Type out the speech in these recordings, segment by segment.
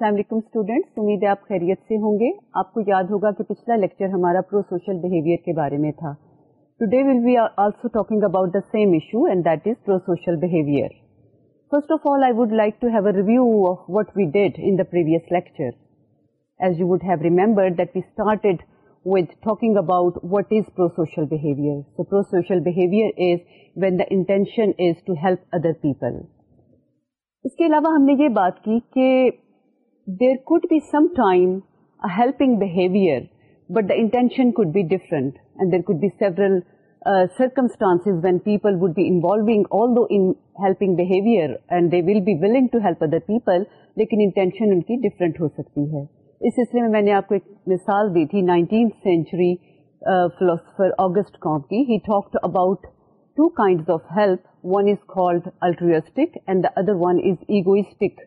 السلام علیکم اسٹوڈینٹس امید ہے آپ خیریت سے ہوں گے آپ کو یاد ہوگا کہ پچھلا لیکچر ہمارا پرو سوشل بہیویئر کے بارے میں تھا today will be also talking about the same issue and that is pro social behaviour first of all I would like to have a review of what we did in the previous lecture as you would have remember that we started with talking about what is pro social behaviour so pro social behaviour is when the intention is to help other people اس کے علاوہ ہم نے یہ بات کی کہ there could be some timing ان کی ڈفرینٹ ہو سکتی ہے اس سلسلے میں میں نے آپ کو ایک مثال دی تھی نائنٹین فلاسفر آگسٹ کام کی he talk about two kind of help one is کالسٹک one is egoistic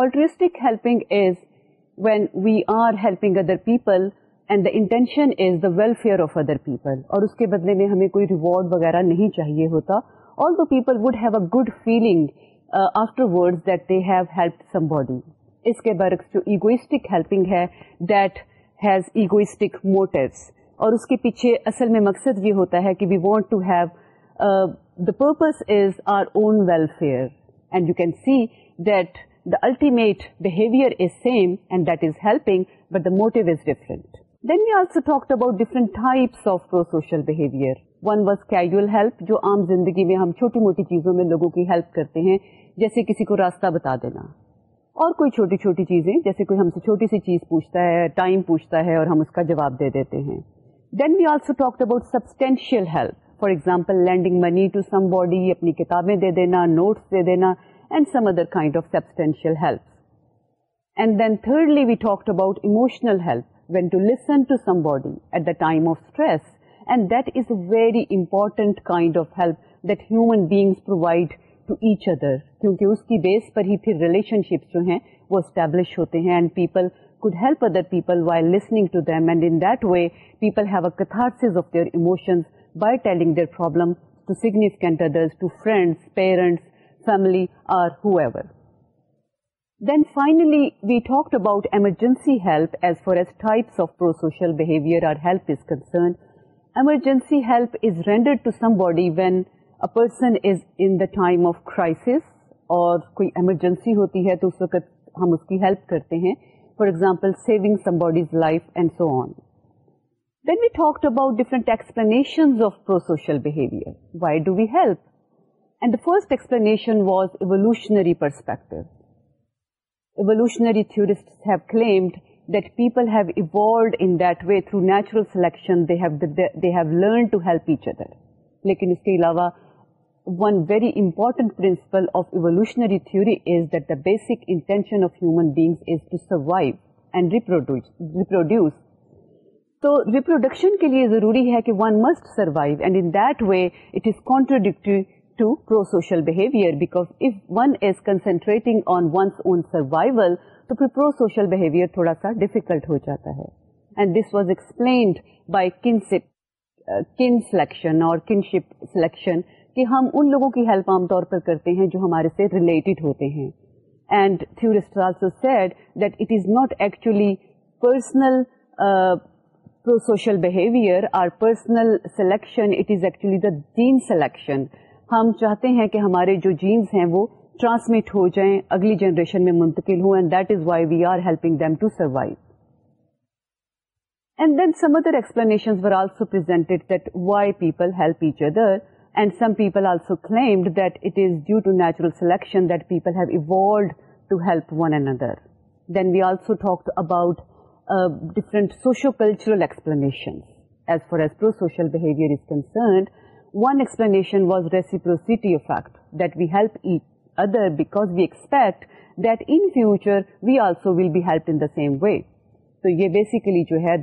altruistic helping is when we are helping other people and the intention is the welfare of other people اور اس کے بدلے میں ہمیں کوئی reward وغیرہ نہیں چاہیے ہوتا all the people would have a good feeling after have help somebody اس کے برکس جو اگوئسٹک ہیلپنگ ہے اس کے پیچھے اصل میں مقصد یہ ہوتا ہے کہ we want to have the purpose is our own welfare and you can see that the ultimate behavior is same and that is helping but the motive is different. Then we also talked about different types of pro-social behavior. One was casual help, جو عام زندگی میں ہم چھوٹی موٹی چیزوں میں لوگوں کی ہیلپ کرتے ہیں جیسے کسی کو راستہ بتا دینا اور کوئی چھوٹی چھوٹی چیزیں جیسے کوئی ہم سے چھوٹی سی چیز پوچھتا ہے ٹائم پوچھتا ہے اور ہم اس کا جواب دے دیتے ہیں then we also talk about substantial help for example lending money to somebody اپنی کتابیں دے دینا نوٹس دے دینا and some other kind of substantial help and then thirdly we talk about emotional very important kind of help that human beings provide to each other کیونکہ اس کی بیس پر ہی relation شپ جو ہیں وہ اسٹبلش ہوتے ہیں people have a catharsis of their emotions by telling their problem to significant other friends parents family or whoever then finally we talk about emergency behaviour emergency body when a person is in the time of crisis اور کوئی emergency ہوتی ہے تو اس وقت ہم اس کی help کرتے ہیں for example saving somebody's life and so on then we talk about different explanation of social behaviour why do we help and the first explanation was evolutionary perspective evolutionary theory claimed that people have evolved innate way through natural selection they learn to help each other اس کے علاوہ one very important principle of evolutionary theory is that the basic intention of human beings is to survive reproduce تو reproduction کے لیے ضروری ہے کہ one must survive in they it is contradict to pro social behaviour اور ہم ان لوگوں کی ہیلپ عام طور پر کرتے ہیں جو ہمارے ریلیٹڈ ہوتے ہیں ہم چاہتے ہیں کہ ہمارے جو جینز ہیں وہ ٹرانسمٹ ہو جائیں اگلی جنریشن میں منتقل ہوں and that is why we are helping them to survive and then some other explanation were also presented that why people help each other and some people also claimed that it is due to natural selection that people have evolved to help one and other then we also talk about different socio cultural explanation as far as pro social behaviour is concerned one explanation was reciprocal help other we expect that انوچر we also will help in basically جو ہے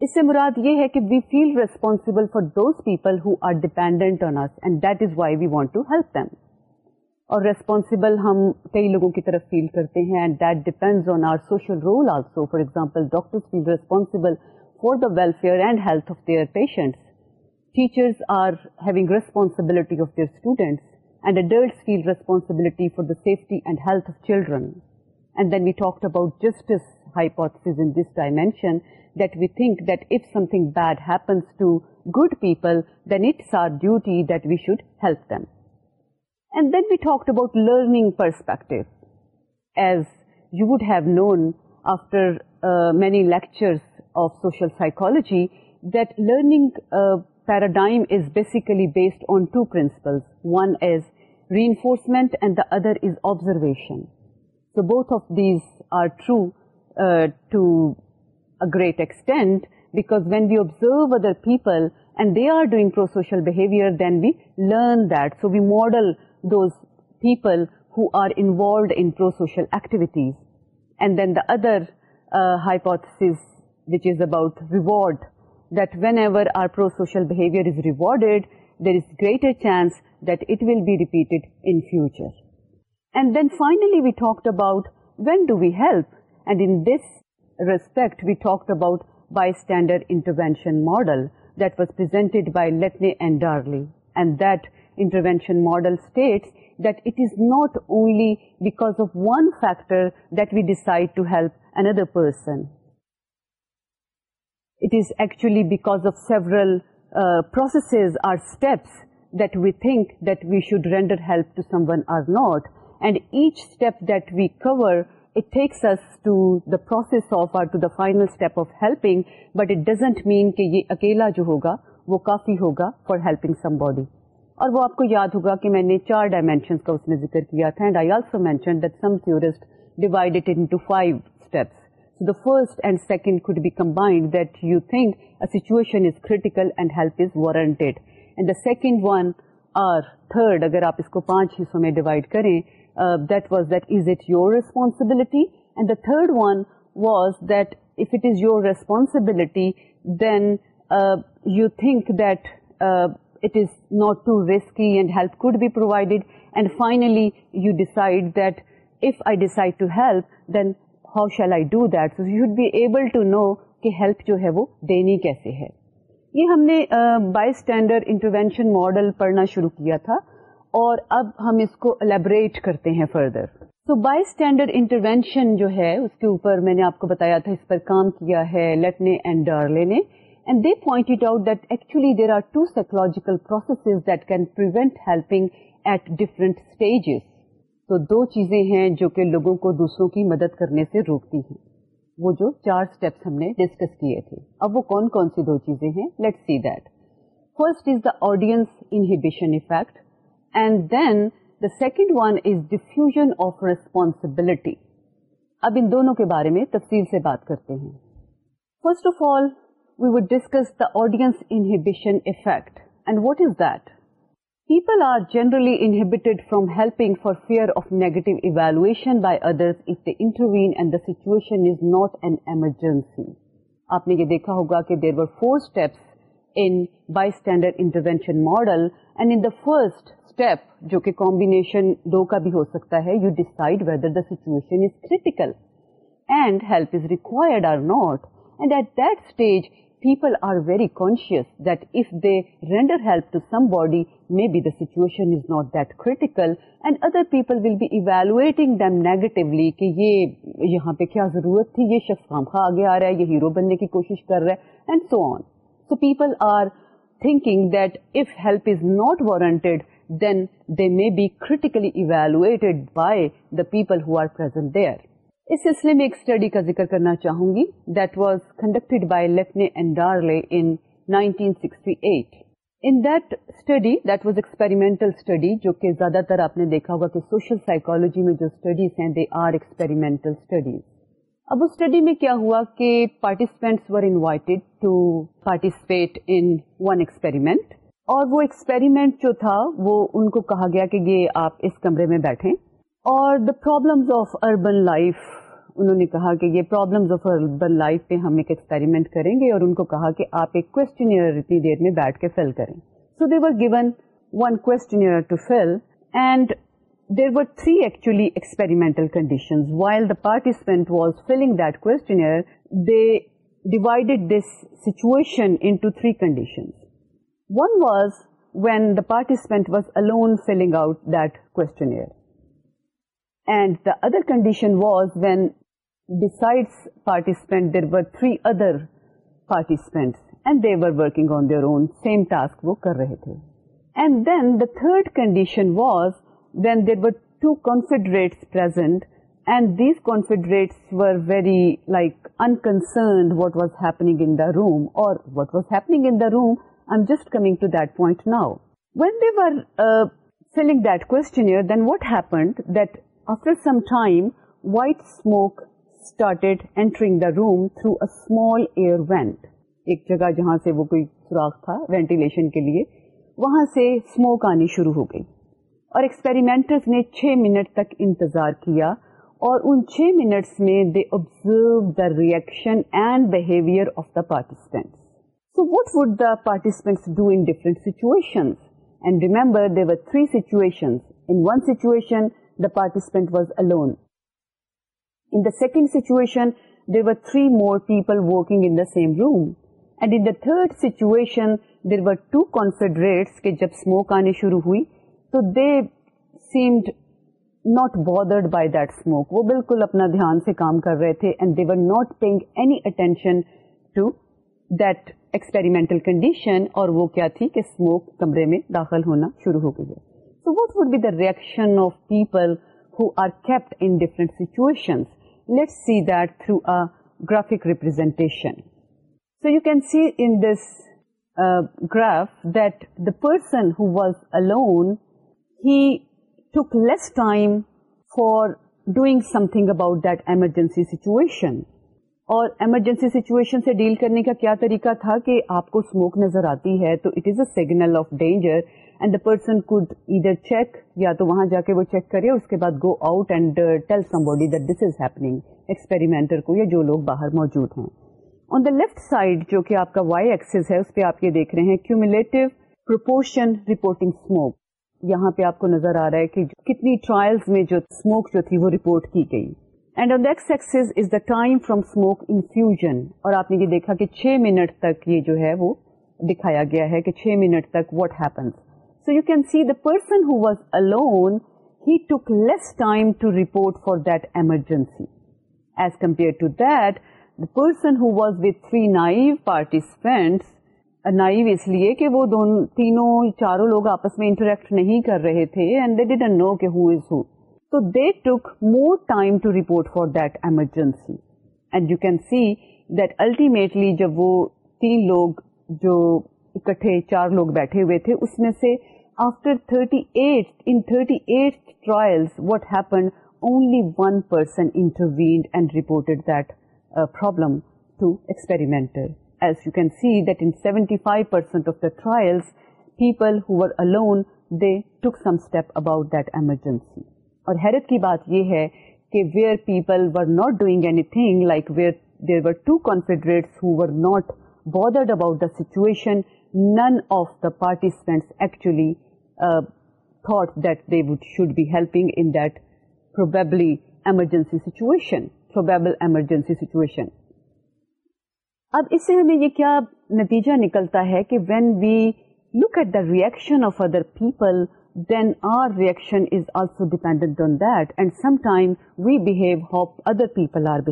اس سے مراد یہ ہے کہ we feel responsible for those people who are dependent on us and that is why we want to help them اور responsible ہم کئی لوگوں کی طرف فیل کرتے ہیں and that depends on our social role also for example doctor feel responsible for the welfare and health of their patients teachers are having responsibility of their students and adults feel responsibility for the safety and health of children and then we talk about justice hypothesis this dimension we we that that something something bad happens to good people then it's our duty should help them. And then we talked about learning perspective. As you would have known after uh, many lectures of social psychology, that learning uh, paradigm is basically based on two principles. One is reinforcement and the other is observation. So both of these are true uh, to a great extent, because when we observe other people and they are doing prosocial behavior, then we learn that. So we model those people who are involved in pro-social activities. And then the other uh, hypothesis, which is about reward, that whenever our pro-social behavior is rewarded, there is greater chance that it will be repeated in future. And then finally we talked about when do we help, and in this respect we talked about bystander intervention model that was presented by Letney and Darley, and that intervention model state that it is not only because of one factor that we decide to help another person it is actually because of several processes or steps that we think that we should render help to someone or not and each step that we cover it takes process of or to the final step of helping but it doesn't mean کہ یہ اکیلا جو ہوگا وہ کافی ہوگا for helping some body اور وہ آپ کو یاد ہوگا کہ میں نے چار ڈائمینشنس کا اس میں ذکر کیا تھا and I also mention that some five mentions the first and second could be combined that the second one or third اگر آپ اس کو پانچ حصوں میں ڈیوائڈ کریں that was that is it your responsibility and the third one was that if it is your responsibility then you think that you and finally you decide that if I decide to help then how shall I do that so you should be able help جو ہے وہ دینی کیسے ہے یہ ہم نے bystander intervention model پڑھنا شروع کیا تھا اور اب ہم اس کو الیبریٹ کرتے ہیں further so bystander intervention جو ہے اس کے اوپر میں نے آپ کو بتایا تھا اس پر کام کیا ہے لیٹنے اینڈ ڈارلے نے pointed out actually there are two psychological process that کینوینٹ helping at different stages تو دو چیزیں ہیں جو کہ لوگوں کو دوسروں کی مدد کرنے سے روکتی ہیں وہ جو چار اسٹیپس ہم نے ڈسکس کیے تھے اب وہ کون کون سی دو چیزیں ہیں let see that first is the audience inhibition effect and then the second one is diffusion of responsibility اب ان دونوں کے بارے میں تفصیل سے بات کرتے ہیں first of all we would discuss the audience inhibition what is that people are generally inhibited from helping for emergency آپ نے یہ دیکھا ہوگا کہ there were four steps in model and first step جو کہ کامبینیشن دو کا بھی ہو سکتا ہے یو ڈیسائڈ ویدر دا سیچویشنڈ are not and at that stage people are very conscious that if they render help to some may be the situation is not critical and other people will be evaluating them negatively کہ یہاں پہ کیا ضرورت تھی یہ شف خام خواہ آگے آ رہا ہے یہ ہیرو بننے کی کوشش کر رہا ہے people are thinking that if help is not warranted then they may be critically evaluated by the people there اس سلسلے میں ایک اسٹڈی کا ذکر کرنا چاہوں گی that was conducted by Latane in in 1968 that that study was experimental study جو کہ زیادہ تر آپ نے دیکھا ہوگا کہ سوشل سائکولوجی میں جو اسٹڈیز ہیں دے آر ایکسپیریمنٹل اسٹڈیز اب اس اسٹڈی میں کیا ہوا کہ participants were invited to participate in one experiment اور وہ ایکسپیریمنٹ جو تھا وہ ان کو کہا گیا کہ یہ آپ اس کمرے میں بیٹھیں اور the problems of urban life انہوں نے کہا کہ یہ پرابلمز آف اربن لائف پہ ہم ایک ایکسپیریمنٹ کریں گے اور ان کو کہا کہ آپ ایک کوشچنئر اتنی دیر میں بیٹھ کے فل کریں so they were given one questionnaire to fill and there were three actually experimental while the participant was filling that questionnaire they divided this situation three situation one was when the participant was alone filling out that questionnaire then the other condition was when beside participant there were three other participants and they were working on their own same task وہ کر رہے تھے very like انکنسرپنگ in a room اور room I am just coming to دائنٹ now when the were filling the question wanted that after some time white smoke سے وہ تھا لیے وہاں سے انتظار کیا اور reaction and the participants participant was alone In the second situation, there were three more people working in the same room. And in the third situation, there were two confederates کہ جب smoke آنے شروع ہوئی تو they seemed not bothered by that smoke. وہ بالکل اپنا دھیان سے کام کر رہے تھے and they were not paying any attention to that experimental condition اور وہ کیا تھی کہ smoke کمرے میں داخل ہونا شروع ہو گئی So what would be the reaction of people who are kept in different situations? Let's see that through a graphic representation. So you can see in this uh, graph that the person who was alone, he took less time for doing something about that emergency situation. اور emergency situation سے deal کرنے کا کیا طریقہ تھا کہ آپ کو اسموک نظر آتی ہے تو it is a signal of danger and the person could ادھر چیک یا تو وہاں جا کے وہ چیک کرے اس کے بعد go out and tell some body that this is happening experimenter کو یا جو لوگ باہر موجود ہیں آن دا لیفٹ سائڈ جو کہ آپ کا وائی ایکسز ہے اس پہ آپ یہ دیکھ رہے ہیں کیومولیٹو پروپورشن رپورٹنگ اسموک یہاں پہ آپ کو نظر آ رہا ہے کہ کتنی ٹرائلز میں جو اسموک جو تھی وہ رپورٹ کی گئی and axis is the time from smoke infusion اور آپ نے یہ دیکھا کہ چھ منٹ تک یہ جو ہے وہ دکھایا گیا ہے کہ وتھ تھری نائو پارٹیسپینٹس نائو اس لیے کہ وہ تینوں چاروں لوگ آپس میں انٹریکٹ نہیں کر رہے تھے تو they took more time to report for that emergency and you can see that ultimately جب وہ تین لوگ جو اکٹھے چار لوگ بیٹھے ہوئے تھے اس میں سے after 75% of and trials as you can alone seventy five trials people about that emergency اور حیرت کی بات یہ ہے کہ where people were not doing anything like where there were two confederates who were not bothered about the situation none of the participants actually thought that they would should be helping in that probably emergency situation probable emergency situation اب اس سے ہمیں یہ کیا نتیجہ نکلتا ہے کہ when we look at the reaction of other people then our reaction is also dependent on that and some time view other people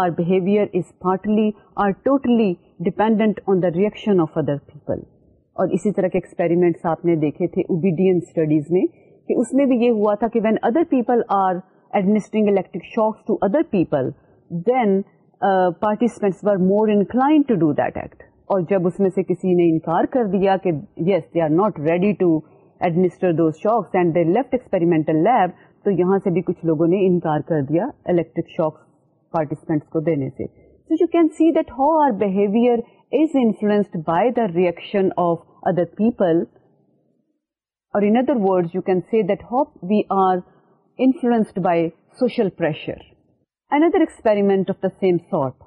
are partly dependent on the reaction of other people اور اسی طرح کے experiment آپ نے دیکھے تھے اوبیڈیئن studies میں اس میں بھی یہ ہوا تھا کہ when other people are administering to other people then participants were انائن ٹو ڈو دیٹ ایکٹ اور جب اس میں سے کسی نے انکار کر دیا کہ yes they are not ready to administer those shocks and they left experimental lab تو یہاں سے بھی کچھ لوگوں نے انکار کر دیا الیکٹرک شاک پارٹیسپینٹس کو دینے سے you can see that how our behaviour is influenced by the reaction of other people اور in other word you can see that how we are influenced by social pressure another experiment of the same sort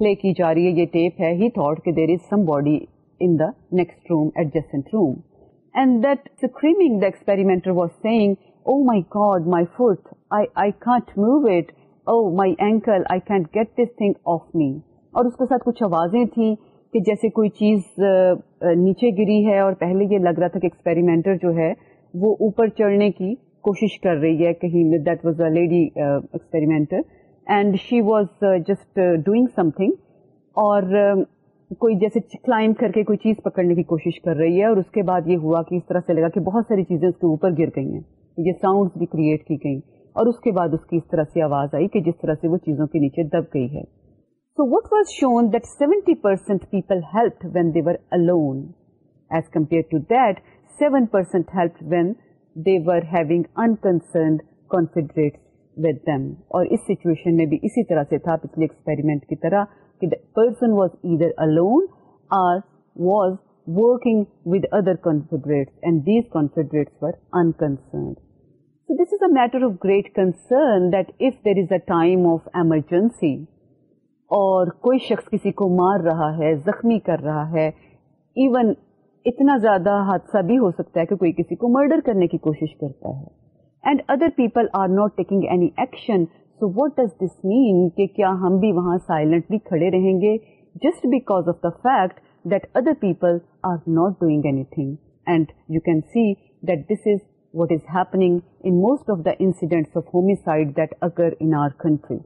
play کی جا رہی ہے یہ tape ہے he thought کہ there is some body in the next room adjacent room and that screaming the experimenter was saying oh my God my foot I can't move it oh my ankle I can't get this thing off me اور اس کے ساتھ کچھ آوازیں تھیں کہ جیسے کوئی چیز نیچے گری ہے اور پہلے یہ لگ رہا تھا کہ ایکسپیریمنٹر جو ہے وہ اوپر چڑھنے کی کوشش کر رہی ہے کہیں that was a lady experimenter and she was just doing some thing اور کوئی جیسے کلائمب کر کے کوئی چیز پکڑنے کی کوشش کر رہی ہے اور اس کے بعد یہ ہوا کہ اس طرح سے لگا کہ بہت ساری چیزیں اس کے اوپر گر گئی ہیں یہ ساؤنڈ بھی کریٹ کی گئیں اور اس کے بعد اس کی اس طرح سے آواز آئی کہ جس طرح سے وہ چیزوں کے نیچے دب گئی ہے so what was shown that seventy percent people help when they were alone as compare to that seven percent help when they were having unconcerned confederates with this situation میں بھی اسی طرح سے تھا پچھلے ایکسپیریمنٹ کی طرح great concern there is a time of emergency اور کوئی شخص کسی کو مار رہا ہے زخمی کر رہا ہے ایون اتنا زیادہ حادثہ بھی ہو سکتا ہے کہ کوئی کسی کو مرڈر کرنے کی کوشش کرتا ہے and other people are not taking any action so what does this mean کہ کیا ہم بھی وہاں سائلنٹلی کڑے رہیں گے just because of the fact the other people are not doing anything and you can see this is what is happening most of the incidents of homicide that اگر our country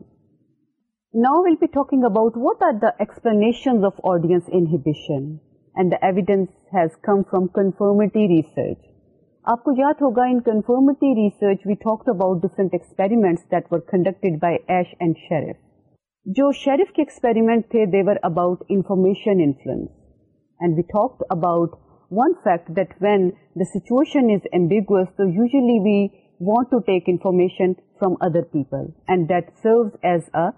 now we'll be talking about what are the explanation of audience and the evidence has come from conformity research آپ کو یاد ہوگا in conformity research we talk about were experiment by Asch and Sherif جو Sherif کے experiment تھے دیور were about influence and we talk about one fact that when the situation is تو usually we want to take information from other people and that serve as a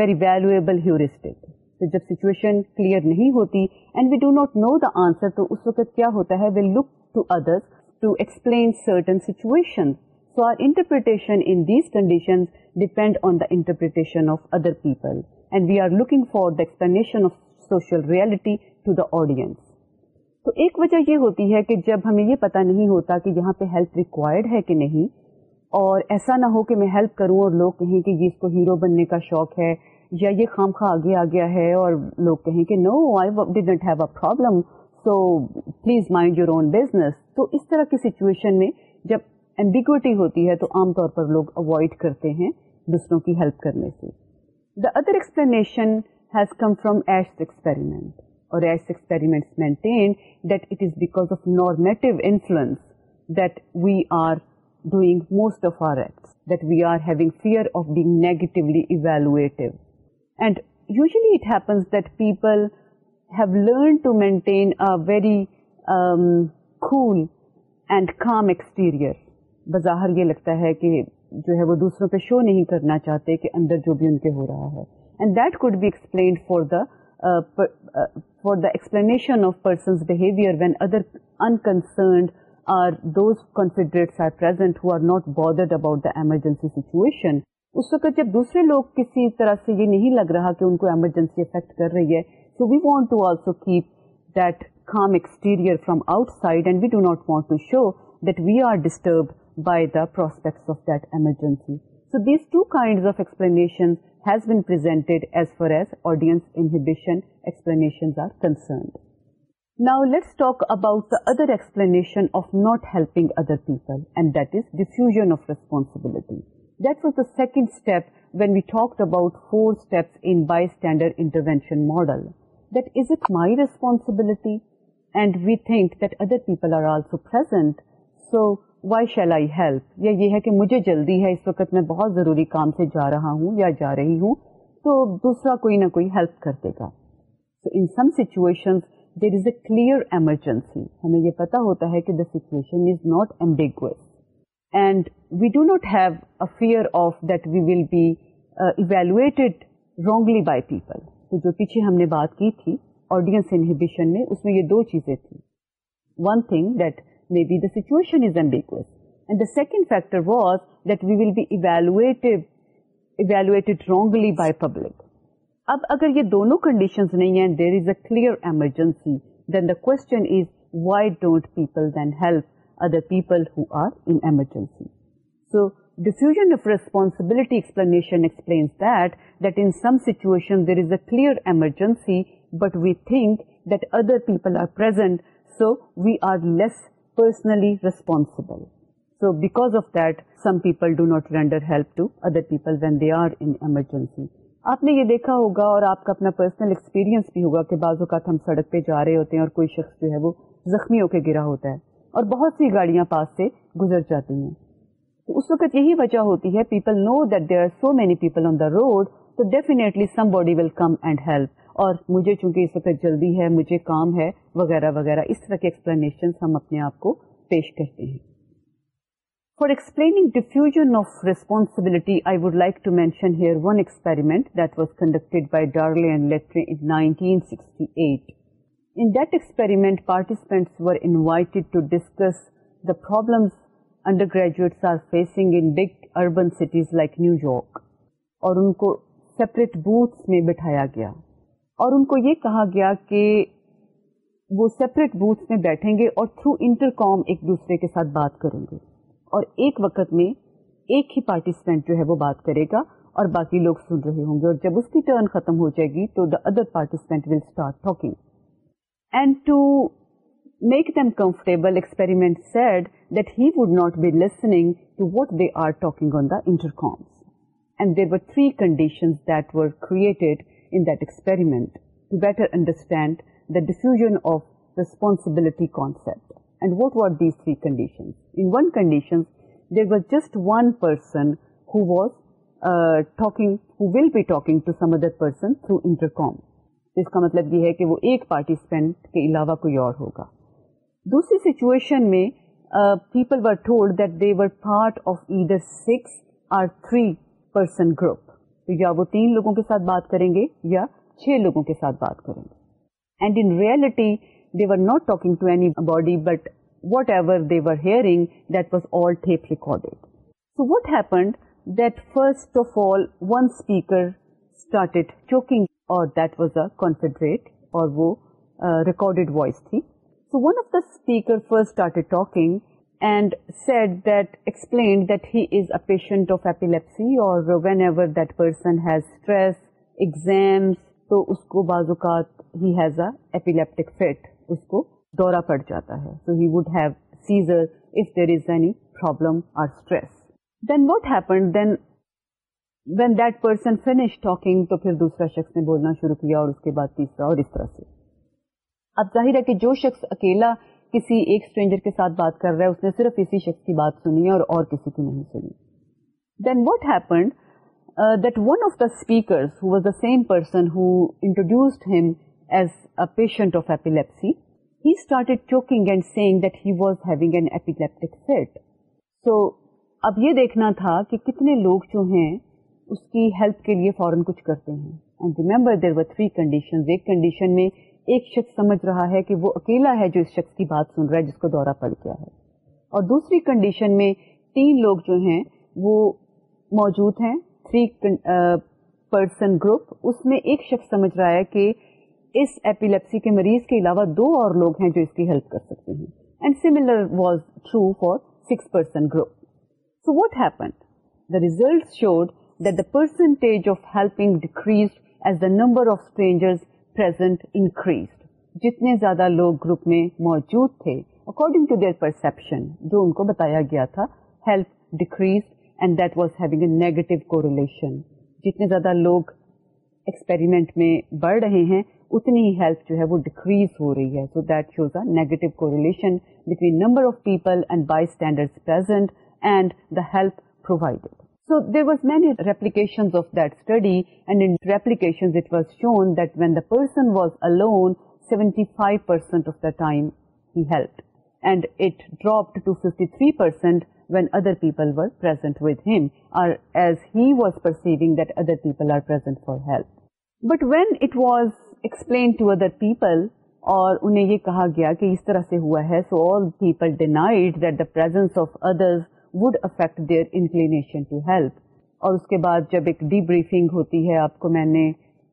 very valuable heuristic تو جب situation clear نہیں ہوتی and we do not know the answer تو اس وقت کیا ہوتا ہے we'll look to others so interpretation depend on داپریٹیشنگ for داشن reality to the audience تو ایک وجہ یہ ہوتی ہے کہ جب ہمیں یہ پتہ نہیں ہوتا کہ یہاں پہ ہیلپ ریکوائرڈ ہے کہ نہیں اور ایسا نہ ہو کہ میں ہیلپ کروں اور لوگ کہیں کہ یہ اس کو ہیرو بننے کا شوق ہے یا یہ خام خواہ آگے آ گیا ہے اور لوگ کہیں کہ no I'd have a problem so please mind your own business تو اس طرح کی سچویشن میں جب ایمبیگوٹی ہوتی ہے تو عام طور پر لوگ اوائڈ کرتے ہیں دوسروں کی ہیلپ کرنے سے the other that we are doing most of that we are fear very کونڈ خام ایکسٹیریئر بظاہر یہ لگتا ہے کہ جو ہے وہ دوسروں پہ شو نہیں کرنا چاہتے کہ اندر جو بھی ان کے ہو رہا ہے and that could be explained for the for the explanation of person's behaviour when other unconcerned or those confederates are present who are not bothered about the emergency situation اس وقت جب دوسرے لوگ کسی طرح سے یہ نہیں لگ رہا کہ ان کو ایمرجنسی افیکٹ کر رہی ہے so we want to also keep دام exterior from outside and we do not want to show that we are disturb by the prospects emergency so these two کاف ایکسپلینشنس ایز فارسنشنس now let's about other explanation of not helping other people's diffusion of responsibilities the second step when we talk about four اسٹپسٹینڈرڈ intervention model that is it my responsibility and we think that other people are also یا یہ ہے کہ مجھے جلدی ہے اس وقت میں بہت ضروری کام سے جا رہا ہوں یا جا رہی ہوں تو دوسرا کوئی نہ کوئی ہیلپ کر دے گا so in some situation there is a clear emergency ہمیں یہ پتا ہوتا ہے کہ the situation is not ambiguous and we do not have a fear of that we will be evaluated wrongly by people تو جو پیچھے ہم نے بات کی تھی آڈینس انہیبیشن میں اس میں یہ دو چیزیں تھیں one thing that may be the situation is an and the second factor was that we will be evaluated wrongly by public اب اگر یہ دونوں کنڈیشنز نہیں ہیں there is a clear emergency then the question is why don't people then help other people who are in emergency so diffusion of responsibility clear there is a clear emergency but we are other so so we are less personally So so because of that some people do not render help to other people when they are emergency. آپ نے یہ دیکھا ہوگا اور آپ کا اپنا personal experience بھی ہوگا کہ بعض اوقات ہم سڑک پہ جا رہے ہوتے ہیں اور کوئی شخص جو ہے وہ زخمی ہو کے گرا ہوتا ہے اور بہت سی گاڑیاں پاس سے گزر جاتی ہیں اس وقت یہی وجہ ہوتی ہے people know that they are so many people on the road تو definitely somebody will come and help اور مجھے چونکہ اس وقت جلدی ہے مجھے کام ہے وغیرہ وغیرہ اس طرح کے ایکسپلینیشن ہم اپنے آپ کو پیش کرتے ہیں for explaining diffusion of responsibility I would like to mention here one experiment that was conducted by and in experiment participants were to discuss the problems cities like New York اور ان کو سیپریٹ بوتھس میں بٹھایا گیا اور ان کو یہ کہا گیا کہ وہ سیپریٹ بوتھس میں بیٹھیں گے اور تھرو انٹر کام ایک دوسرے کے ساتھ بات کریں گے اور ایک وقت میں ایک ہی پارٹیسپینٹ جو ہے وہ بات کرے گا اور باقی لوگ سن رہے ہوں گے اور جب اس کی ٹرن ختم ہو جائے گی تو the other participant will start talking and to make them comfortable experiment said that he would not be listening to what they are talking کریٹڈرسٹینڈن of responsibility concept what are these three there were just one person will be talking to some other person through intercom اس کا مطلب یہ ہے کہ وہ ایک participant کے علاوہ کوئی اور ہوگا دوسری سچویشن میں people were told that they were part of either six or three person group یا وہ تین لوگوں کے ساتھ بات کریں گے یا چھ لوگوں کے ساتھ بات کریں گے and in reality they were not talking to anybody but whatever they were hearing that was all recorded so what happened that first of all one speaker started choking اور that was a confederate اور وہ recorded uh, voice تھی so one of the speaker first start and said that explant of ایپسی اور whenever that person has stress exams تو he has a epileptic fit اس کو دورہ پڑ جاتا ہے so he would have seizure then what that person finish talking تو پھر دوسرا شخص نے بولنا شروع کیا اور اس کے بعد تیسرا اور اس طرح سے اب ظاہر ہے کہ جو شخص اکیلا کسی ایک اسٹرینجر کے ساتھ بات کر رہا ہے اس نے صرف اسی شخص کی بات سنی ہے اور اور کسی کی نہیں سنی then what happened that one of the speakers who was the same person who introduced him as a patient of epilepsy he started choking and saying that he was having an epileptic fit so اب یہ دیکھنا تھا کہ کتنے لوگ جو ہیں اس کی ہیلپ کے لیے فوراً کچھ کرتے ہیں and remember there were three condition ایک کنڈیشن میں ایک شخص سمجھ رہا ہے کہ وہ اکیلا ہے جو اس شخص کی بات سن رہا ہے جس کو دورہ پڑ گیا ہے اور دوسری کنڈیشن میں تین لوگ جو ہیں وہ موجود ہیں تھری پرسن گروپ اس میں ایک شخص سمجھ رہا ہے کہ اس ایپیلیپسی کے مریض کے علاوہ دو اور لوگ ہیں جو اس کی ہیلپ کر سکتے ہیں and was true for six person group so the result showed percentage of helping decrease as the number of strangers present جتنے زیادہ لوگ گروپ میں موجود تھے اکارڈنگ ٹو دیئر پرسپشن جو ان کو بتایا گیا تھا help decrease and that was having a negative correlation جتنے زیادہ لوگ ایکسپیریمنٹ میں بڑھ رہے ہیں اتنی ہی ہیلپ جو ہے وہ ڈیکریز ہو رہی ہے so that shows a negative correlation between number of people and bystander present and the help provided So there was many replications of that study and in replications it was shown that when the person was alone 75% of the time he helped and it dropped to 53% when other people were present with him or as he was perceiving that other people are present for help. But when it was explained to other people اور انہیں یہ کہا گیا کہ اس طرح سے ہوا ہے so all people denied that the presence of others would affect their inclination to help اور اس کے بعد جب ایک ڈی بریفنگ ہوتی ہے آپ کو میں نے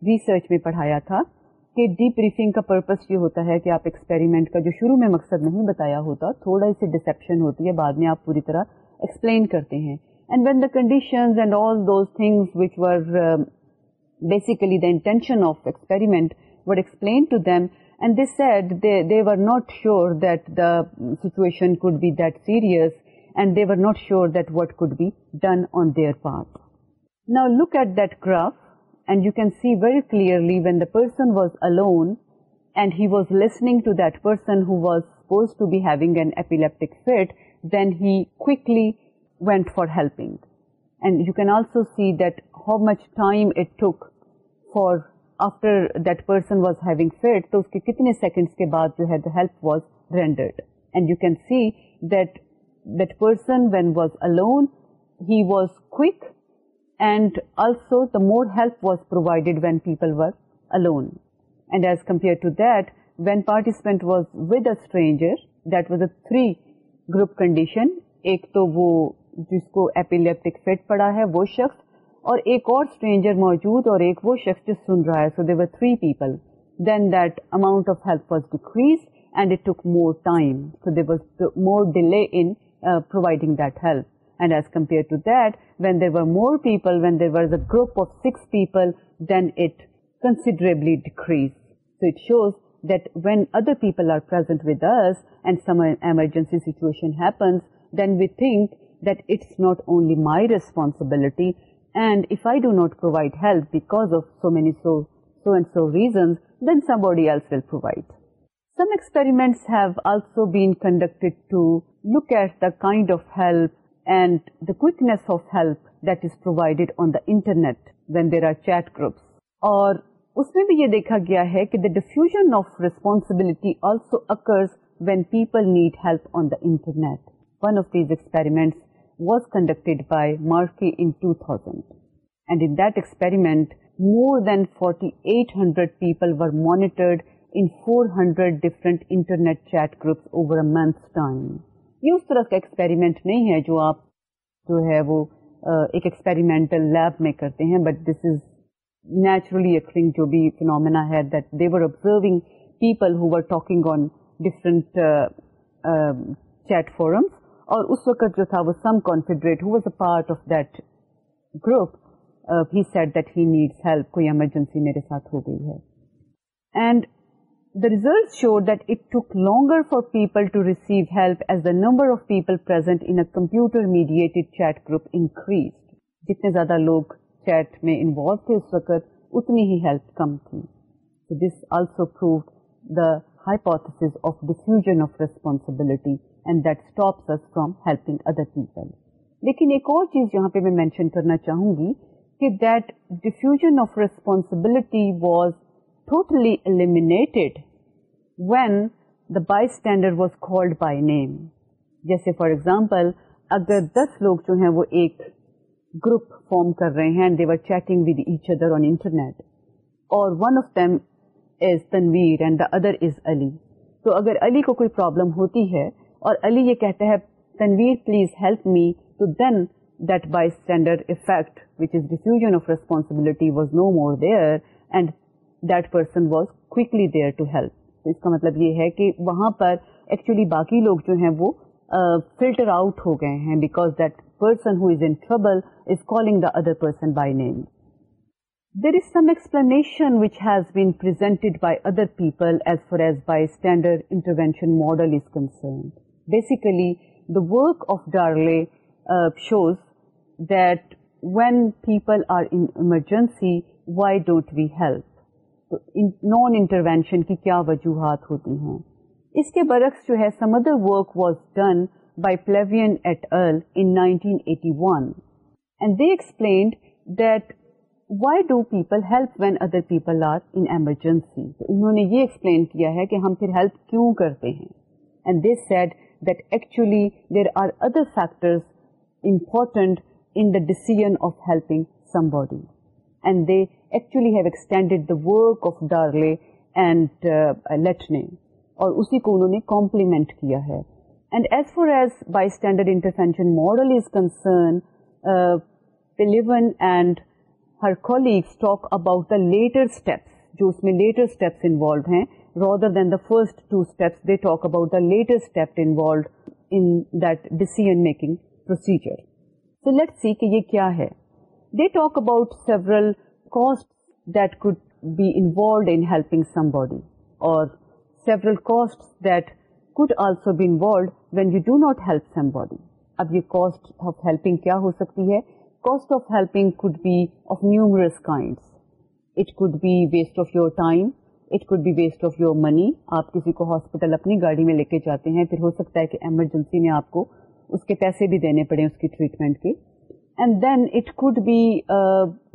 ریسرچ میں پڑھایا تھا کہ ڈی بریفنگ کا پرپز یہ ہوتا ہے کہ آپ ایکسپیریمنٹ کا جو شروع میں مقصد نہیں بتایا ہوتا تھوڑا سا ڈسپشن ہوتی ہے بعد میں آپ پوری طرح ایکسپلین کرتے ہیں and when the condition of experiment would explain to them and they said they were not sure that the situation could be that serious and they are not sure that what could be done on their part now look at that graph and you can see very clearly when the person was alone he was listening to distressing then he'll went for helping you can also see that how much time it took for after that person was fit تو اس کے کتنے second کے بعد جو ہے was a three group condition ایک تو وہ جس کو ایپیلیپٹک فٹ پڑا ہے وہ شخص اور ایک اور اسٹرینجر موجود اور ایک وہ شخص جو سن رہا ہے so so there were three people then that amount of help was decrease and it more more time delay in Uh, providing that help. And as compared to that, when there were more people, when there was a group of 6 people, then it considerably decreased. So it shows that when other people are present with us and some emergency situation happens, then we think that it's not only my responsibility, and if I do not provide help because of so and so reasons, then somebody else will provide. Some experiments conducted the kind of help help groups اور یہ دیکھا گیا ہے diffusion responsibility also occurs when people need help on daughter was conducted by Markey in two thousand and experiment more than forty eight hundred پیپلٹرڈ four hundred different internet chat groups یہ اس طرح کا experiment نہیں ہے جو آپ جو ہے وہ ایکسپریمنٹل لیب میں کرتے ہیں بٹ دس از نیچرلی فنومی ہے اس وقت جو تھا وہ some confederate of that group please said that he needs help کوئی ایمرجنسی میرے ساتھ ہو گئی ہے result show that it took longer for people of پیپلٹر اس وقت ہیلپ کم تھیسو پروڈ داس آف ڈیفیوژلٹی اینڈ اسٹاپس ادر پیپل لیکن ایک اور چیز یہاں پہ مینشن کرنا چاہوں گی کہ that diffusion of responsibility was totally المڈ when the other for example اگر دس لوگ جو ہیں وہ Tanveer and the other is Ali تو اگر علی کو کوئی پرابلم ہوتی ہے اور الی یہ کہتا ہے Tanveer please help me to then this diffusion of responsibility was no more there and person was کلی دیر ٹو ہیلپ اس کا مطلب یہ ہے کہ وہاں پر ایکچولی باقی لوگ جو ہیں وہ فلٹر آؤٹ ہو گئے ہیں because that person who is in trouble is calling the other person by name there is some explanation which has بینٹڈ by other people as far as bystander intervention model is concern basically the work of Darley shows that when people are in emergency why don't we help non intervention کی کیا وجوہات ہوتی ہیں اس کے برعکس جو ہے some other work was done by Piliavin et al in and they emergency انہوں نے یہ ایکسپلین کیا ہے کہ ہم ہیلپ کیوں کرتے ہیں there are other factors important in the decision of helping somebody model and her cold ہیں rather than the first about decision making procedure یہ کیا ہے دے ٹاک اباؤٹ سیورلڈنگ when you do not help somebody اب یہ cost of helping کیا ہو سکتی ہے آپ کسی کو ہاسپٹل اپنی گاڑی میں لے کے جاتے ہیں پھر ہو سکتا ہے کہ ایمرجنسی میں آپ کو اس کے پیسے بھی دینے پڑے اس کی ٹریٹمنٹ کے and then it be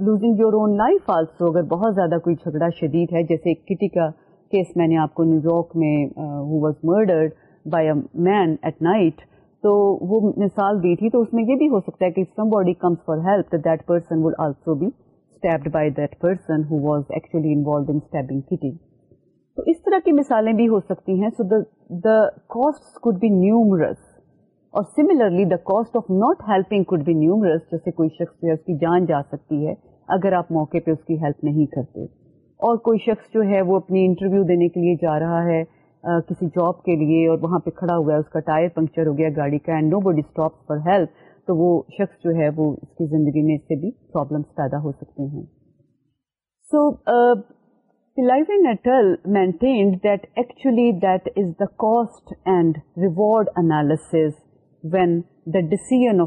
losing your own life also اگر بہت زیادہ کوئی جھگڑا شدید ہے جیسے کٹی کا کیس میں نے آپ کو نیو یارک میں who was murdered by a man at night تو وہ مثال دی تھی تو اس میں یہ بھی ہو سکتا ہے کہ somebody comes for help that person would also be stabbed by that person who was actually involved in stabbing Kitty تو اس طرح کی مثالیں بھی ہو سکتی ہیں so the cost could be numerous اور similarly the cost of not helping be numerous جیسے کوئی شخص جو ہے اس کی جان جا سکتی ہے اگر آپ موقع پہ اس کی ہیلپ نہیں کرتے اور کوئی شخص جو ہے وہ اپنی انٹرویو دینے کے لیے جا رہا ہے آ, کسی جاب کے لیے اور وہاں پہ کھڑا ہوا ہے اس کا ٹائر پنکچر ہو گیا گاڑی کا and nobody stop for help تو وہ شخص جو ہے وہ اس کی زندگی میں سے بھی پرابلمس پیدا ہو سکتے ہیں so life is the cost and reward analysis when the decisional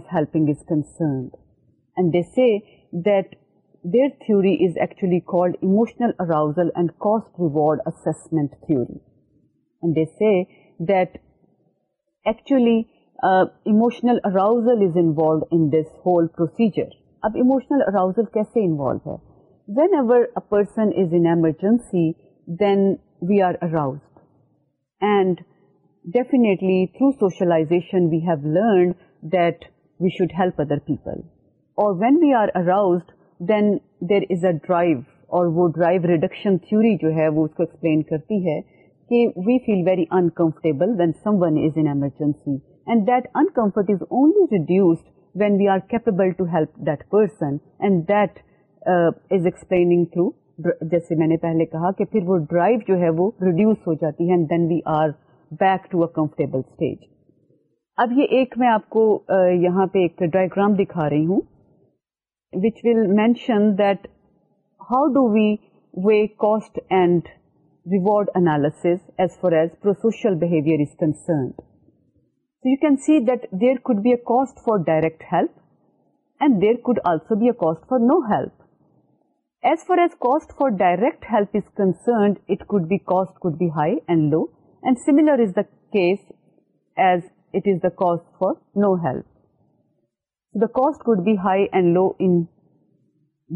arousal emotional arousal کیسے definitely through socialization we have learned we should help other people اور when we are aroused reduction theory جو ہے کہ we feel very uncomfortable when some one is in emergency uncomfort is only reduced when we are capable to help that person and that is explaining through جیسے میں نے پہلے کہا کہ وہ ڈرائیو جو ہے ریڈیوز ہو جاتی ہے بیک ٹو comfortable اسٹیج اب یہ ایک میں آپ کو یہاں پہ ایک ڈائگرام دکھا رہی ہوں which will mention that how do we weigh cost and reward analysis as far as pro social behaviour is concerned so you can see that there could be a cost for direct help and there could also be a cost for no help as far as cost for direct help is concerned it could be cost could be high and low and similar is the case as it is the cost for no help the cost would be high and low in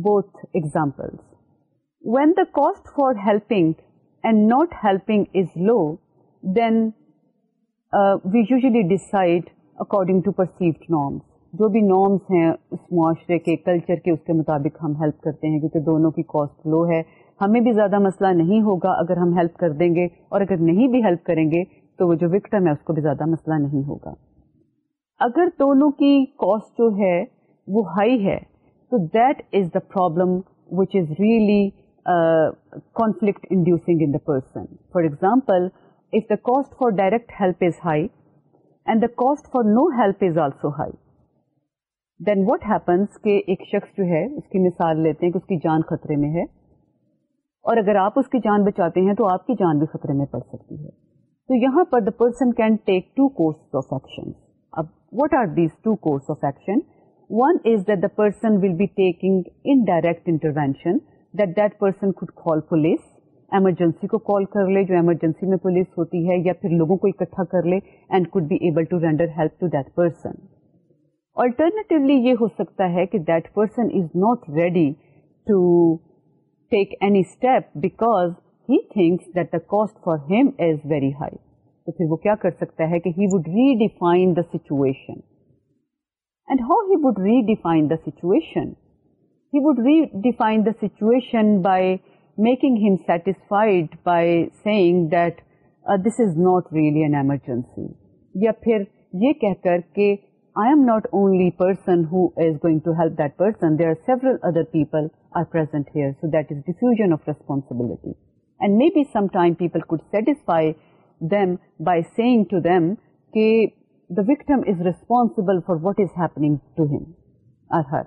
both the when the cost for helping and not helping is low then usually decide according to perceived norms جو بھی norms ہیں اس معاشرے کے culture کے اس کے مطابق ہم help کرتے ہیں کیونکہ دونوں کی کاسٹ لو ہے ہمیں بھی زیادہ مسئلہ نہیں ہوگا اگر ہم ہیلپ کر دیں گے اور اگر نہیں بھی ہیلپ کریں گے تو وہ جو وکٹم ہے اس کو بھی زیادہ مسئلہ نہیں ہوگا اگر دونوں کی کاسٹ جو ہے وہ ہائی ہے تو that is the problem which is really conflict inducing in the person for example if the cost for direct help is high and the cost for no help is also high then what happens کہ ایک شخص جو ہے اس کی مثال لیتے ہیں کہ اس کی جان خطرے میں ہے اور اگر آپ اس کی جان بچاتے ہیں تو آپ کی جان بھی خطرے میں پڑ سکتی ہے تو یہاں پر the person can take two course course of of action action اب are these two one is the person will be taking intervention that that person خوڈ call police emergency کو کال کر لے جو ایمرجنسی میں پولیس ہوتی ہے یا پھر لوگوں کو اکٹھا کر لے and could be able to render help to that person alternatively یہ ہو سکتا ہے کہ that person is not ready to so would redefinition he would redefinition by making him satisfied by set this is not really an emergency یا پھر یہ کہہ کر I am the only is person for what and happening to for or her.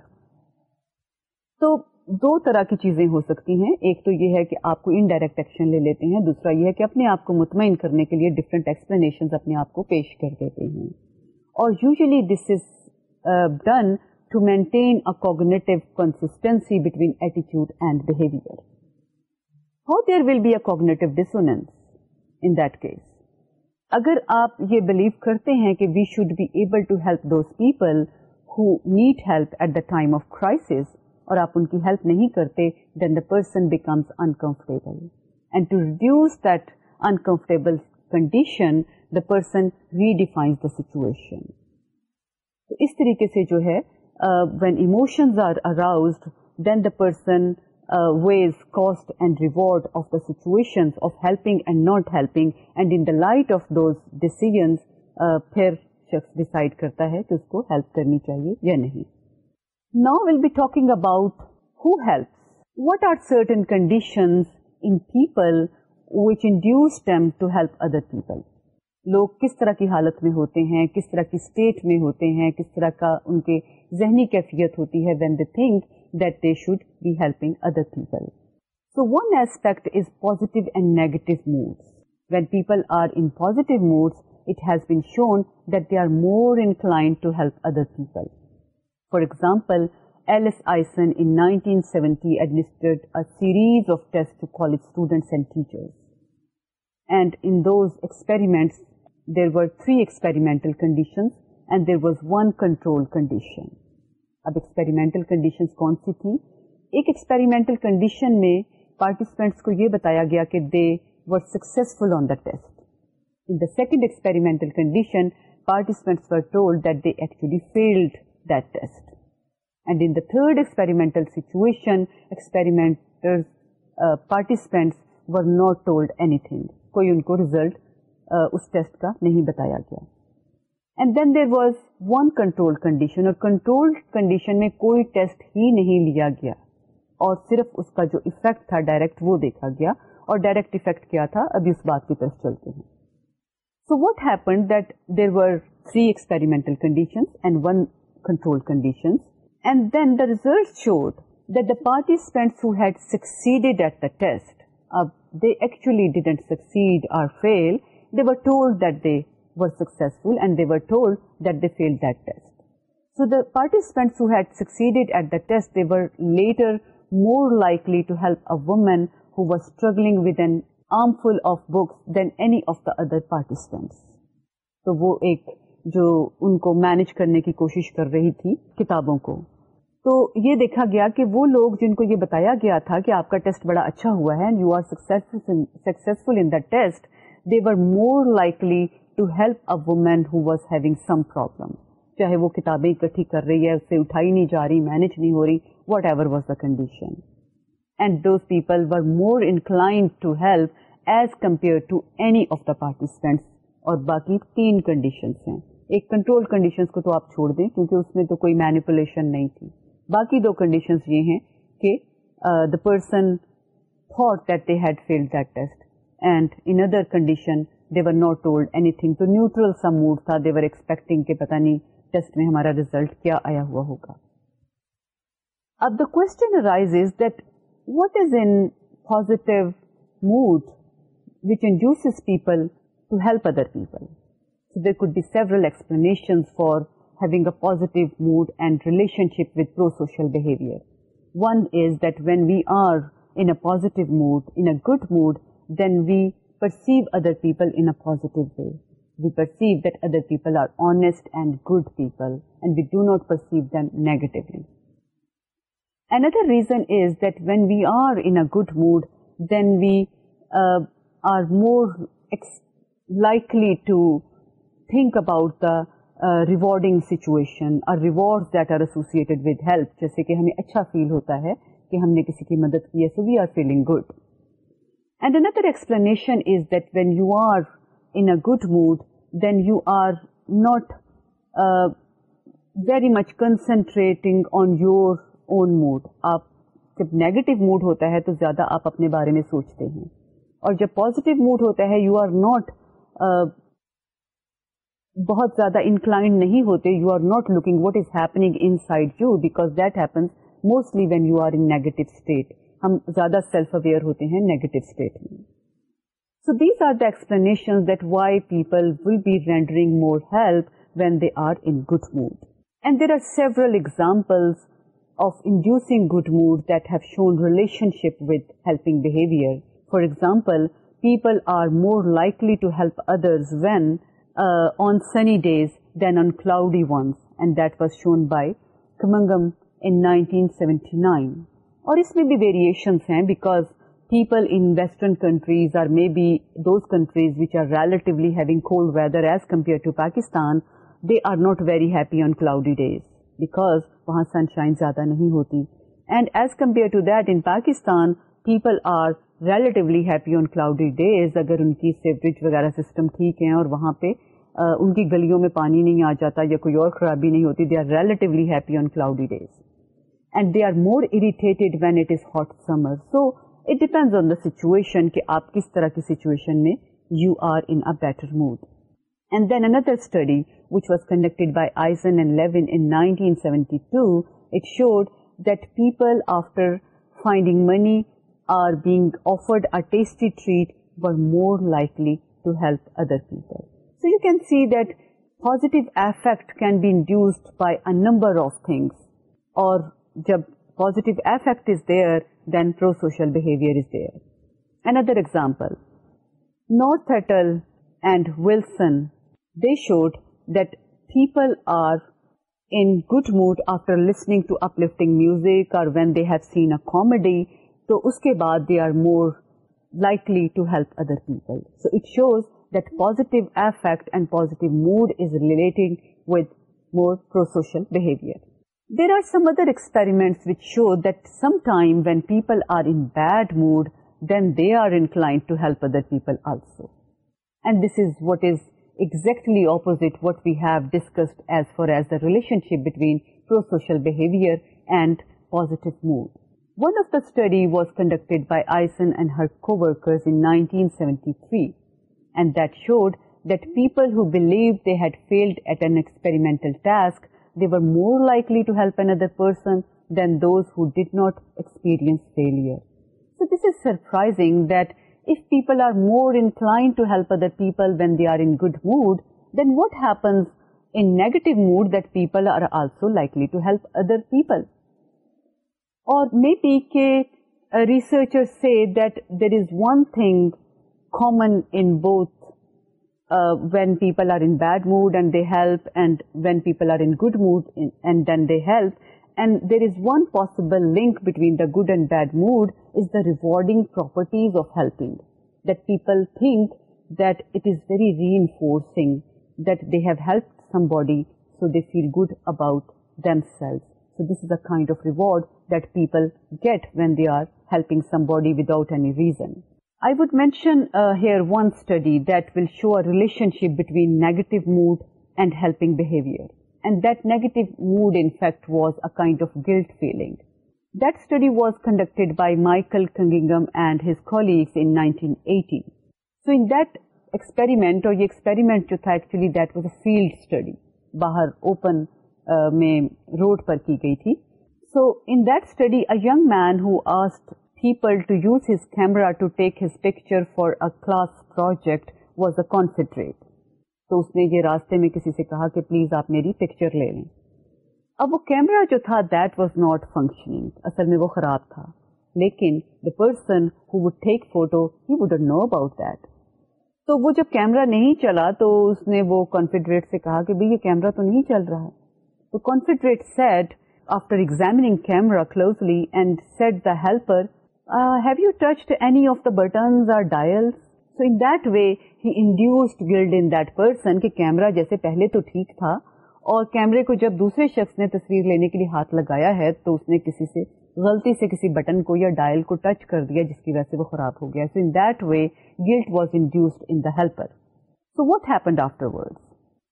تو دو طرح کی چیزیں ہو سکتی ہیں ایک تو یہ ہے کہ آپ کو انڈائریکٹ ایکشن لے لیتے ہیں دوسرا یہ ہے کہ اپنے آپ کو مطمئن کرنے کے لیے ڈفرنٹ ایکسپلینیشن اپنے آپ کو پیش کر دیتے ہیں اور usually this is done to maintain cognitive between and behaviour how there will be a cognitive dissonance in that case اگر آپ یہ بلیو کرتے ہیں کہ we should be able to help those people who need help at the time of crisis اور آپ ان کی ہیلپ نہیں کرتے then the person becomes uncomfortable and to reduce that uncomfortable condition the person redefines the situation تو اس طریقے سے جو ہے when emotions are aroused then the person weighs cost and reward of the situation of helping and not helping and in the light of those decisions پھر شخص decide کرتا ہے کہ اس کو ہیلپ کرنی چاہیے یا نہیں Now we'll be talking about who helps. What are certain conditions in people لوگ کس طرح کی حالت میں ہوتے ہیں کس طرح کی اسٹیٹ میں ہوتے ہیں کس طرح کا ان کے ذہنی کیفیت ہوتی ہے when they think that they should be helping other people so one aspect is positive and negative moods when people are in positive moods it has been shown that they are more to help other people for example Eisen in 1970 participants کو یہ بتایا گیا کہ they were successful on the test experimental participants and in the third experimental situation participants کوئی ان کو result کا نہیں بتایا گیا کنٹرول کنڈیشن میں کوئی ٹیسٹ ہی نہیں لیا گیا اور صرف اس کا جو افیکٹ تھا ڈائریکٹ وہ دیکھا گیا اور ڈائریکٹ افیکٹ کیا تھا ابھی اس بات کے ٹرسٹ چلتے ہیں so what happen three experimental fail test so participants more like with and harmful of book an of the other participants جو ان کو مینج کرنے کی کوشش کر رہی تھی کتابوں کو تو یہ دیکھا گیا کہ وہ لوگ جن کو یہ بتایا گیا تھا کہ آپ کا ٹیسٹ بڑا اچھا ہوا ہے and you are successful in the test they were more likely to help a woman who was having some problem چاہے وہ کتابیں اکٹھی کر رہی ہے اسے اٹھائی نہیں جا رہی مینج نہیں ہو رہی whatever was the condition and those people were more incline to help as compare to any of the participants اور باقی تین کنڈیشنس ہیں ایک کنٹرول کنڈیشنز کو تو آپ چھوڑ دیں کیونکہ اس میں تو کوئی مینیپولیشن نہیں تھی باقی دو کنڈیشنز یہ ہیں کہ the person thought that they had failed that test and in other condition they were not told any thing تو نیوٹرل سا موڈ تھا دے ور ایکسپیکٹنگ کہ پتہ نہیں ٹیسٹ میں ہمارا ریزلٹ کیا آیا ہوا ہوگا اب the question quote is that what is in positive mood which induce people to help other people دورسپلشنس for heat mood and relationship وو سوشل پازیٹو موڈ اے گ mood then we perceive other people positive way we perceive other people are honest and good people and we do not present when we are a good mood then we are more likely to ہمیں اچھا فیل ہوتا ہے کہ ہم نے کسی کی مدد کی ہے so we are گینڈرشن good then you are not very much concentrating on your own mood آپ جب نیگیٹو موڈ ہوتا ہے تو زیادہ آپ اپنے بارے میں سوچتے ہیں اور جب پوزیٹو موڈ ہوتا ہے یو آر ناٹ بہت زیادہ انکلائنڈ نہیں ہوتے you are not looking what is happening because that happens mostly when you are in negative state ہم زیادہ سیلف اویئر ہوتے ہیں نیگیٹو اسٹیٹ میں so these are the explanation that why people will be rendering more help when they are in good mood and there are several example of inducing good mood that have shown relationship with helping behaviour for example people are more likely to help others when on sunny days then on cloudy ones and that was shown by coming seventy nine اور اس میں بھی variations ہیں because people in western countries may بیوز countries cold weather as compare to Pakistan they are not very happy on cloudy days because وہاں sunshine زیادہ نہیں ہوتی and as compare to that in Pakistan people are relatively happy on cloudy days اگر ان کی sewerage وغیرہ system ٹھیک ہیں اور وہاں پہ ان کی گلیوں میں پانی نہیں آ جاتا یا کوئی اور خرابی نہیں ہوتی they are relatively happy on cloudy days and they are more موریٹ when it is hot summer so it depend on the situation کہ آپ کس طرح کی سچویشن میں you are in better mood and then another study which was conducted by Isen and Levin in 1972 it showed that people after finding money or being offered tasty treat were more likely to help other people so you can see positive affect can be induced بائیبر of things اور جب positive affect is there then prosocial is there another example نارتھل and Wilson they showed that people are in good mood after listening to uplifting music or when they have seen a comedy تو اس کے بعد they are more likely to help other people so it shows ریلینہ mood one of the study was conducted by آئیسنڈ and دوڈ دیپل believe they had failed at an experimental more likely to help N other person then ایک that پیپلائنڈ to help other people then they are in good mood then witness mood دیپل are also likely to help other people اور may be کے researcher thing commons when پیپلبل link between the good and bad mood is the rewarding پریفورسنگ that they have help somebody so they feel good about this سیلس so this is a kind of reward that people get when they are helping somebody without ایزن ریلیئرٹیو mood was a guilt feeling by Michael کنگنگم and his کو سو انیٹ experiment اور یہ road پر کی گئی تھی so in that study people to to use his his camera take picture for a a class project was concentrate. یہ راستے میں وہ خراب تھا لیکن وہ جب کیمرا نہیں چلا تو اس نے وہ کانفیڈریٹ سے کہا کہ نہیں چل رہا ہے تو have you touch any of the buttons or dials so in they he induce guilt in درسن کہ کیمرہ جیسے پہلے تو ٹھیک تھا اور کیمرے کو جب دوسرے شخص نے تصویر لینے کے لیے ہاتھ لگایا ہے تو اس نے کسی سے غلطی سے کسی بٹن کو یا ڈائل کو ٹچ کر دیا جس کی وجہ سے وہ خراب ہو گیا so in that way guilt was induced in the helper so what happened afterward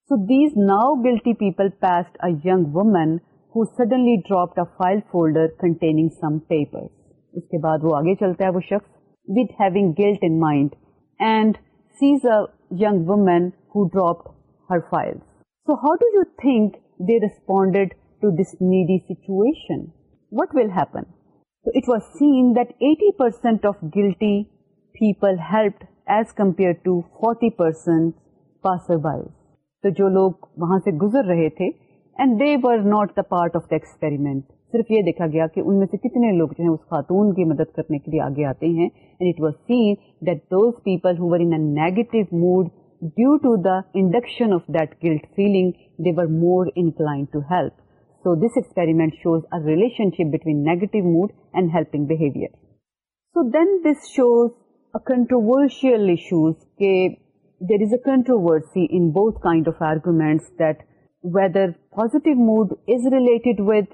so these now guilty people passed a young woman who suddenly dropped a file folder containing some paper اس کے بعد وہ آگے چلتا ہے وہ شخص with guilt and sees young woman so how do you think this needy situation what will eighty percent of guilty people help as compare to جو لوگ وہاں سے گزر رہے تھے صرف یہ دیکھا گیا کہ ان میں سے کتنے لوگ جو ہیں اس خاتون کی مدد کرنے کے لیے آگے آتے ہیں and it was seen that those people who were in negative mood due to the induction of that guilt feeling they were more incline to help so this experiment shows a relationship between negative mood and helping behaviour so then this shows controversial issues کے there is a controversy in both kind of arguments that whether positive mood is related with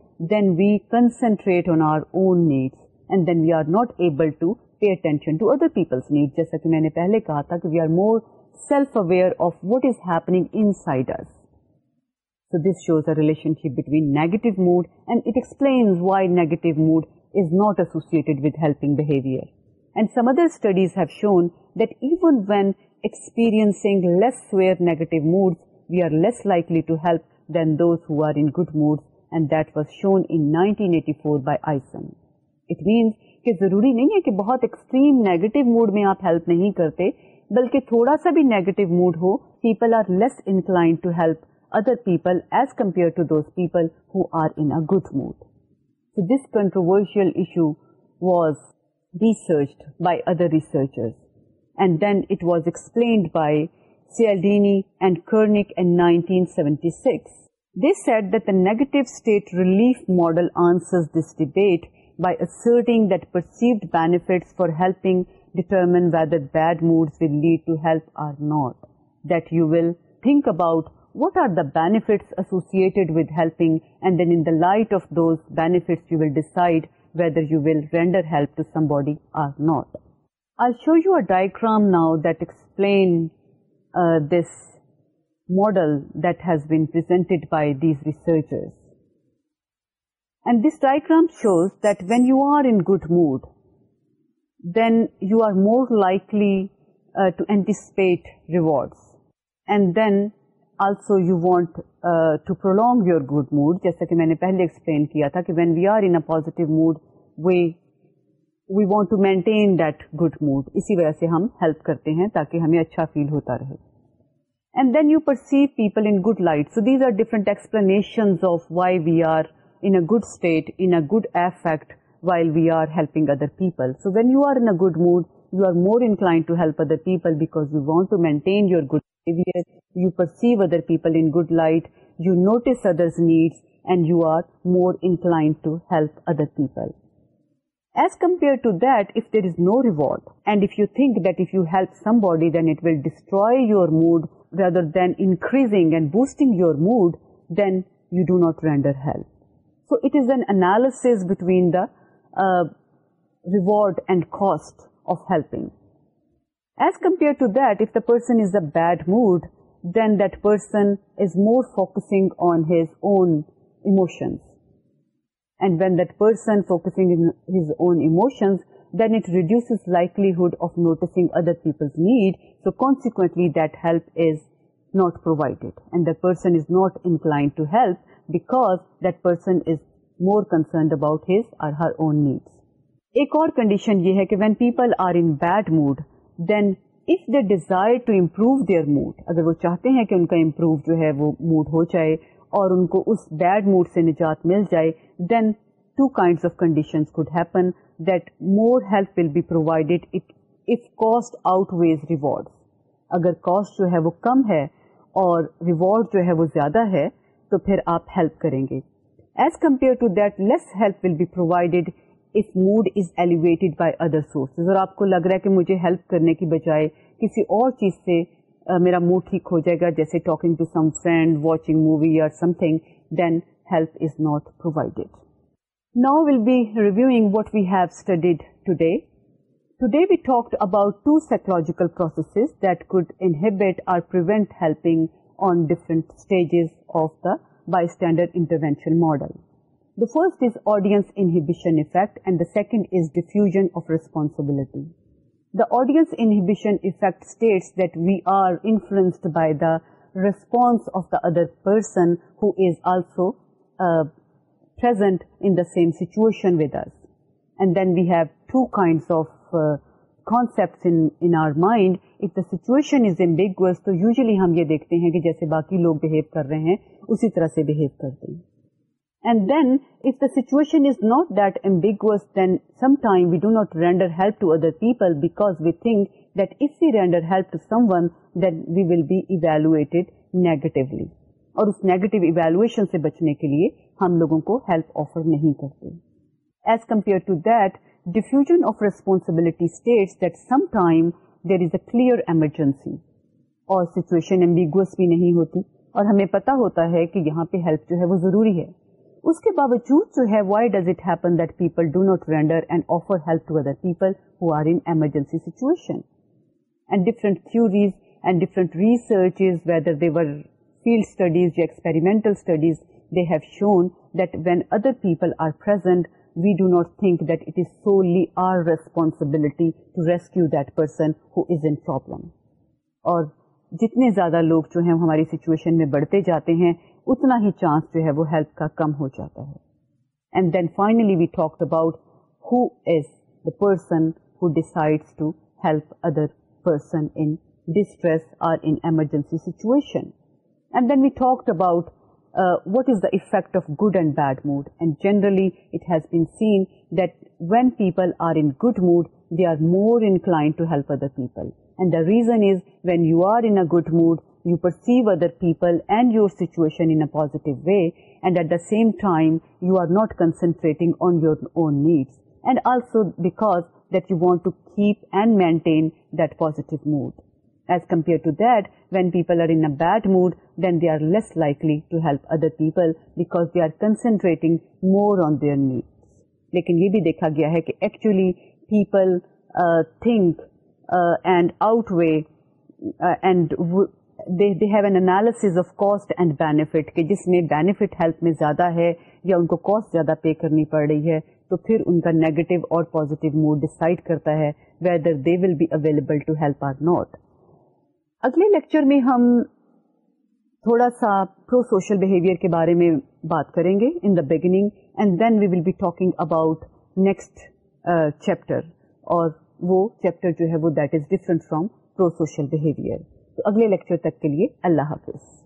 then we concentrate on آئر own needs and then we are not ایبلشن to other peoples need جیسا کہ میں نے and that was shown in 1984 by Eisen. It means کہ ضروری نہیں ہے کہ بہت ایکسٹریم نیگیٹو موڈ میں آپ ہیلپ نہیں کرتے بلکہ تھوڑا سا بھی نیگیٹو موڈ ہو people are less incline to help other people as compare to those people who are in good mood so this controversial issue was researched by other researchers and then it was explained by سیلڈینی and Kenrick in 1976 this set the negative state relief model for helping determine whether bad mood will lead to help that you will think about what are the benefit Asus with helping and then in light of those benefit decide whether you will render diagram now that explain this model that has been presented by these ریسرچرام shows that when you are in good mood then you are more likely to anticipate rewards and then also you want to prolong your good mood جیسا کہ میں نے پہلے explain کیا تھا کہ when we are in positive mood we we want to maintain that good mood اسی وجہ سے ہم ہیلپ کرتے ہیں تاکہ ہمیں اچھا فیل ہوتا رہے and then you perceive people in good light. So these are different explanations of why we are in a good state, in a good affect, while we are helping other people. So when you are in a good mood, you are more inclined to help other people because you want to maintain your good behavior, you perceive other people in good light, you notice others' needs, and you are more inclined to help other people. As compared to that, if there is no reward, and if you think that if you help somebody, then it will destroy your mood rather than increasing and boosting your mood, then you do not render help. So it is an analysis between the uh, reward and cost of helping. As compared to that, if the person is in a bad mood, then that person is more focusing on his own emotions. And when that person focusing on his own emotions, then it reduce likelihood of noticing other Peoples need so consequently that help not and person is not انکلا to help because about needs ایک اور condition یہ ہے کہ when people are in bad mood then if they desire to improve their mood اگر وہ چاہتے ہیں کہ ان کا امپروو جو ہے وہ موڈ ہو جائے اور ان کو اس بیڈ موڈ سے نجات مل جائے then two kinds of happen that more help will be provided if cost outweighs reward اگر کاسٹ جو ہے وہ کم ہے اور ریوارڈ جو ہے وہ زیادہ ہے تو پھر آپ ہیلپ کریں گے as compare to that less help will be provided if mood is elevated by other sources اور آپ کو لگ رہا ہے کہ مجھے ہیلپ کرنے کی بجائے کسی اور چیز سے میرا موڈ ٹھیک ہو جائے گا جیسے talking to some friend watching movie اور something then help is not provided Now we'll be reviewing what we have studied today. Today we talked about two psychological processes that could inhibit or prevent helping on different stages of the bystander intervention model. The first is audience inhibition effect and the second is diffusion of responsibility. The audience inhibition effect states that we are influenced by the response of the other person who is also uh, same situation view two kinds of concept situation ہم یہ دیکھتے ہیں کہ جیسے باقی لوگ behave کر رہے ہیں اسی طرح سے بہیو کرتے and then if the situation is not big size we do not render because we think that if C rendered negatively اور اس نیگیٹو ایویلویشن سے بچنے کے لیے ہم لوگوں کو ہیلپ آفر نہیں کرتے as compare to that diffusion of responsibility states that some time there is a clear emergency اور سچویشن ایمبیگوس بھی نہیں ہوتی اور ہمیں پتا ہوتا ہے کہ یہاں پہ ہیلپ جو ہے وہ ضروری ہے اس کے باوجود جو ہے why does it happen that people do not render and offer help to other people who are in emergency situation and different theories and different research whether they were field اسٹڈیزلٹیو پرسن اور جتنے زیادہ لوگ جو ہیں ہماری سچویشن میں بڑھتے جاتے ہیں اتنا ہی چانس جو ہے وہ ہیلپ کا کم ہو جاتا ہے person decide to help other in emergency situation And then we talked about uh, what is the effect of good and bad mood. And generally, it has been seen that when people are in good mood, they are more inclined to help other people. And the reason is, when you are in a good mood, you perceive other people and your situation in a positive way, and at the same time, you are not concentrating on your own needs. And also because that you want to keep and maintain that positive mood. As compare to that when people are in a bad mood then they are less likely to help other people because more on their need لیکن یہ بھی دیکھا گیا ہے کہ actually people think and outweigh and they have an ounce of cost and benefit کہ جس میں بینیفٹ ہیلپ میں زیادہ ہے یا ان کو کاسٹ زیادہ پے کرنی پڑ رہی ہے تو پھر ان کا نیگیٹو اور پازیٹیو موڈ ڈسائڈ کرتا ہے whether they will be available to help or not اگلے لیکچر میں ہم تھوڑا سا پرو سوشل بہیویئر کے بارے میں بات کریں گے in the beginning and then we will be talking about next chapter اور وہ چیپٹر جو ہے وہ that is different from pro social behaviour تو اگلے لیکچر تک کے لیے اللہ حافظ